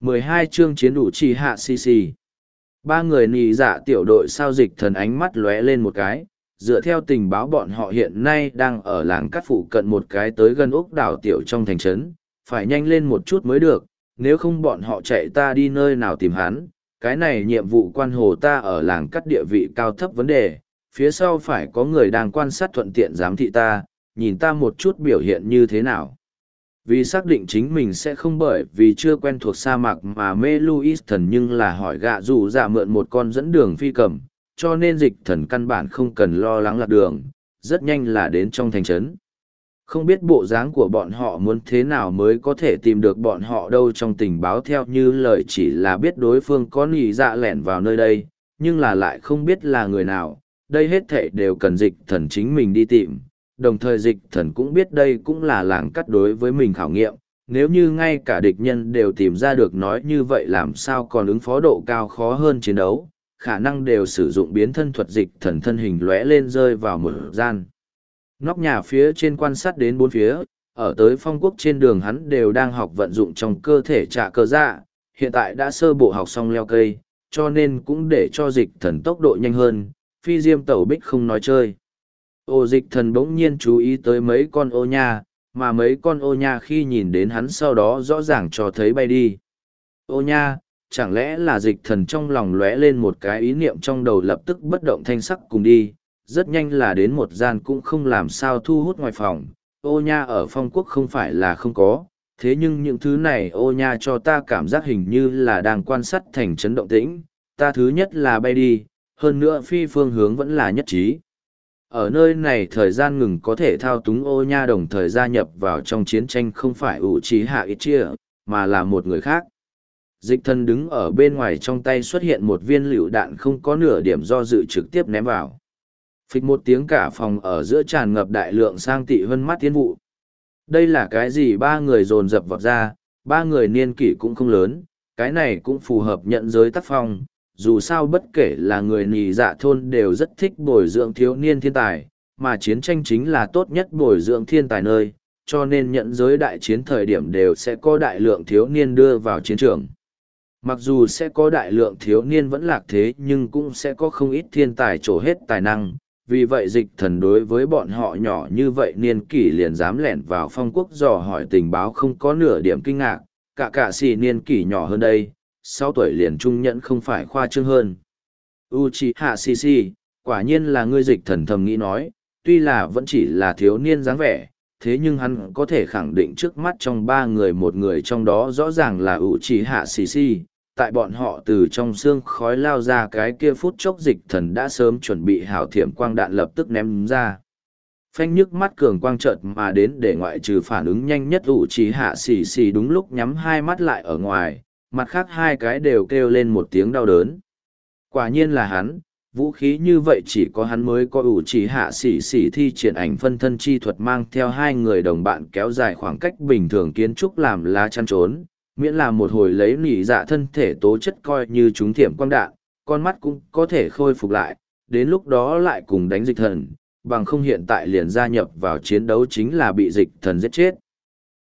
12 chương chiến đủ trì hạ xì xì. Ba người nì dạ tiểu đội sao dịch thần ánh mắt lóe lên một cái, dựa theo tình báo bọn họ hiện nay đang ở làng cắt phụ cận một cái tới gần úc đảo tiểu trong thành trấn, phải nhanh lên một chút mới được, nếu không bọn họ chạy ta đi nơi nào tìm hắn, cái này nhiệm vụ quan hồ ta ở làng cắt địa vị cao thấp vấn đề, phía sau phải có người đang quan sát thuận tiện giám thị ta, nhìn ta một chút biểu hiện như thế nào. Vì xác định chính mình sẽ không bởi vì chưa quen thuộc sa mạc mà mê Louis thần nhưng là hỏi gạ dù giả mượn một con dẫn đường phi cầm, cho nên dịch thần căn bản không cần lo lắng lạc đường, rất nhanh là đến trong thành trấn. Không biết bộ dáng của bọn họ muốn thế nào mới có thể tìm được bọn họ đâu trong tình báo theo như lời chỉ là biết đối phương có nỉ dạ lẻn vào nơi đây, nhưng là lại không biết là người nào, đây hết thể đều cần dịch thần chính mình đi tìm, đồng thời dịch thần cũng biết đây cũng là làng cắt đối với mình khảo nghiệm, nếu như ngay cả địch nhân đều tìm ra được nói như vậy làm sao còn ứng phó độ cao khó hơn chiến đấu, khả năng đều sử dụng biến thân thuật dịch thần thân hình lóe lên rơi vào một gian. Nóc nhà phía trên quan sát đến bốn phía, ở tới phong quốc trên đường hắn đều đang học vận dụng trong cơ thể trả cơ dạ, hiện tại đã sơ bộ học xong leo cây, cho nên cũng để cho dịch thần tốc độ nhanh hơn, phi diêm tẩu bích không nói chơi. Ô dịch thần bỗng nhiên chú ý tới mấy con ô nha, mà mấy con ô nha khi nhìn đến hắn sau đó rõ ràng cho thấy bay đi. Ô nha, chẳng lẽ là dịch thần trong lòng lóe lên một cái ý niệm trong đầu lập tức bất động thanh sắc cùng đi, rất nhanh là đến một gian cũng không làm sao thu hút ngoài phòng. Ô nha ở phong quốc không phải là không có, thế nhưng những thứ này ô nha cho ta cảm giác hình như là đang quan sát thành chấn động tĩnh, ta thứ nhất là bay đi, hơn nữa phi phương hướng vẫn là nhất trí. Ở nơi này thời gian ngừng có thể thao túng ô nha đồng thời gia nhập vào trong chiến tranh không phải ủ trí hạ ít chia, mà là một người khác. Dịch thần đứng ở bên ngoài trong tay xuất hiện một viên lựu đạn không có nửa điểm do dự trực tiếp ném vào. Phịch một tiếng cả phòng ở giữa tràn ngập đại lượng sang tị hơn mắt tiến vụ. Đây là cái gì ba người dồn dập vọt ra, ba người niên kỷ cũng không lớn, cái này cũng phù hợp nhận giới tác phong, dù sao bất kể là người nì dạ thôn đều rất thích bồi dưỡng thiếu niên thiên tài, mà chiến tranh chính là tốt nhất bồi dưỡng thiên tài nơi, cho nên nhận giới đại chiến thời điểm đều sẽ có đại lượng thiếu niên đưa vào chiến trường. Mặc dù sẽ có đại lượng thiếu niên vẫn lạc thế nhưng cũng sẽ có không ít thiên tài trổ hết tài năng, vì vậy dịch thần đối với bọn họ nhỏ như vậy niên kỷ liền dám lẻn vào phong quốc dò hỏi tình báo không có nửa điểm kinh ngạc, cả cả xì niên kỷ nhỏ hơn đây, sáu tuổi liền trung nhẫn không phải khoa trương hơn. Uchiha Shishi, quả nhiên là ngươi dịch thần thầm nghĩ nói, tuy là vẫn chỉ là thiếu niên dáng vẻ, thế nhưng hắn có thể khẳng định trước mắt trong ba người một người trong đó rõ ràng là Uchiha Shishi. Tại bọn họ từ trong xương khói lao ra cái kia phút chốc dịch thần đã sớm chuẩn bị hảo thiểm quang đạn lập tức ném ra. Phanh nhức mắt cường quang chợt mà đến để ngoại trừ phản ứng nhanh nhất Uchiha xì đúng lúc nhắm hai mắt lại ở ngoài, mặt khác hai cái đều kêu lên một tiếng đau đớn. Quả nhiên là hắn, vũ khí như vậy chỉ có hắn mới có ủ chỉ hạ xỉ xỉ thi triển ảnh phân thân chi thuật mang theo hai người đồng bạn kéo dài khoảng cách bình thường kiến trúc làm lá chăn trốn, miễn là một hồi lấy nỉ dạ thân thể tố chất coi như chúng thiểm quang đạn, con mắt cũng có thể khôi phục lại, đến lúc đó lại cùng đánh dịch thần, bằng không hiện tại liền gia nhập vào chiến đấu chính là bị dịch thần giết chết.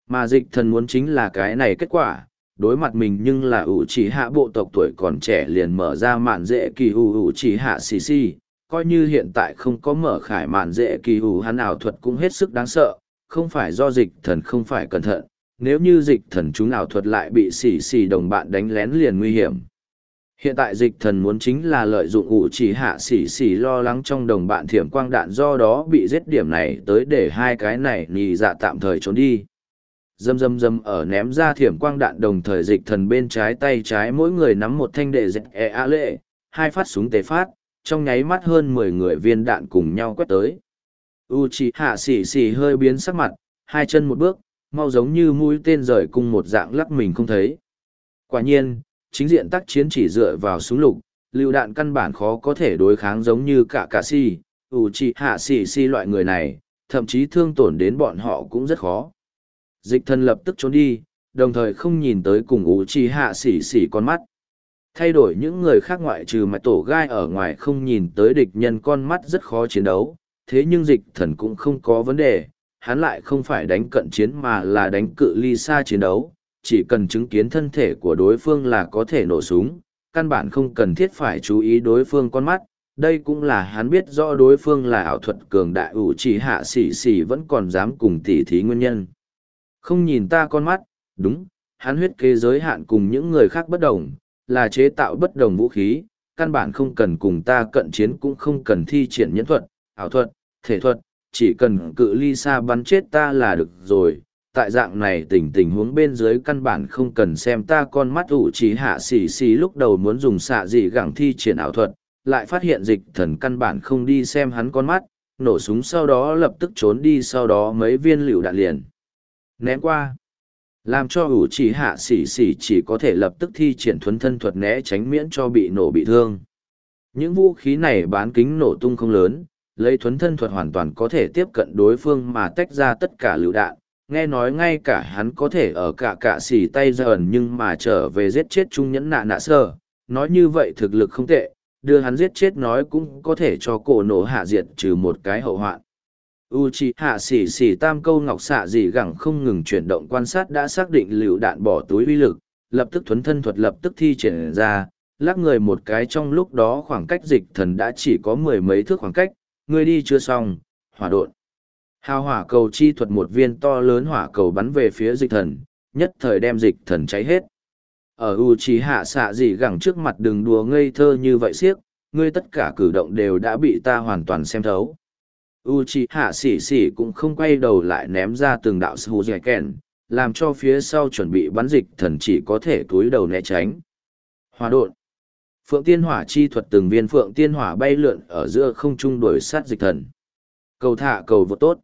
Mà dịch thần muốn chính là cái này kết quả, đối mặt mình nhưng là ủ chỉ hạ bộ tộc tuổi còn trẻ liền mở ra mạn dễ kỳ ủ ủ chỉ hạ xì xì. Coi như hiện tại không có mở khải mạn dễ kỳ ủ, hắn ảo thuật cũng hết sức đáng sợ. Không phải do dịch thần không phải cẩn thận. Nếu như dịch thần chúng ảo thuật lại bị xì xì đồng bạn đánh lén liền nguy hiểm. Hiện tại dịch thần muốn chính là lợi dụng ủ chỉ hạ xì xì lo lắng trong đồng bạn thiểm quang đạn do đó bị giết điểm này tới để hai cái này nhì dạ tạm thời trốn đi dâm dâm dâm ở ném ra thiểm quang đạn đồng thời dịch thần bên trái tay trái mỗi người nắm một thanh đệ dẹt e a lệ, hai phát súng tế phát, trong nháy mắt hơn mười người viên đạn cùng nhau quét tới. U hạ xỉ xỉ hơi biến sắc mặt, hai chân một bước, mau giống như mũi tên rời cung một dạng lắc mình không thấy. Quả nhiên, chính diện tác chiến chỉ dựa vào súng lục, lưu đạn căn bản khó có thể đối kháng giống như cả cả si, u hạ xỉ xỉ loại người này, thậm chí thương tổn đến bọn họ cũng rất khó dịch thần lập tức trốn đi đồng thời không nhìn tới cùng ủ trì hạ xỉ xỉ con mắt thay đổi những người khác ngoại trừ mạch tổ gai ở ngoài không nhìn tới địch nhân con mắt rất khó chiến đấu thế nhưng dịch thần cũng không có vấn đề hắn lại không phải đánh cận chiến mà là đánh cự ly xa chiến đấu chỉ cần chứng kiến thân thể của đối phương là có thể nổ súng, căn bản không cần thiết phải chú ý đối phương con mắt. Đây cũng là hắn biết rõ đối phương là ảo thuật cường đại ủ chỉ hạ xỉ xỉ vẫn còn dám cùng tỉ thí nguyên nhân. Không nhìn ta con mắt, đúng, hắn huyết kế giới hạn cùng những người khác bất đồng, là chế tạo bất đồng vũ khí, căn bản không cần cùng ta cận chiến cũng không cần thi triển nhẫn thuật, ảo thuật, thể thuật, chỉ cần cự ly xa bắn chết ta là được rồi. Tại dạng này tình tình huống bên dưới căn bản không cần xem ta con mắt ủ trí hạ xì xì lúc đầu muốn dùng xạ dị gẳng thi triển ảo thuật, lại phát hiện dịch thần căn bản không đi xem hắn con mắt, nổ súng sau đó lập tức trốn đi sau đó mấy viên lựu đạn liền. Ném qua. Làm cho ủ chỉ hạ xỉ xỉ chỉ có thể lập tức thi triển thuấn thân thuật né tránh miễn cho bị nổ bị thương. Những vũ khí này bán kính nổ tung không lớn, lấy thuấn thân thuật hoàn toàn có thể tiếp cận đối phương mà tách ra tất cả lựu đạn. Nghe nói ngay cả hắn có thể ở cả cả xỉ tay ra ẩn nhưng mà trở về giết chết trung nhẫn nạ nạ sơ. Nói như vậy thực lực không tệ, đưa hắn giết chết nói cũng có thể cho cổ nổ hạ diệt trừ một cái hậu hoạn u c h i hạ xỉ xỉ tam câu ngọc xạ dị gẳng không ngừng chuyển động quan sát đã xác định lựu đạn bỏ túi uy lực, lập tức thuấn thân thuật lập tức thi triển ra, lắc người một cái trong lúc đó khoảng cách dịch thần đã chỉ có mười mấy thước khoảng cách, người đi chưa xong, hỏa đột hào hỏa cầu chi thuật một viên to lớn hỏa cầu bắn về phía dịch thần, nhất thời đem dịch thần cháy hết. Ở u trí hạ xạ dị gẳng trước mặt đừng đùa ngây thơ như vậy siếc, ngươi tất cả cử động đều đã bị ta hoàn toàn xem thấu u c h i hạ xỉ xỉ cũng không quay đầu lại ném ra từng đạo sư dẻ kèn, làm cho phía sau chuẩn bị bắn dịch thần chỉ có thể túi đầu né tránh. Hòa đột phượng tiên hỏa chi thuật từng viên phượng tiên hỏa bay lượn ở giữa không trung đuổi sát dịch thần. Cầu thả cầu vượt tốt.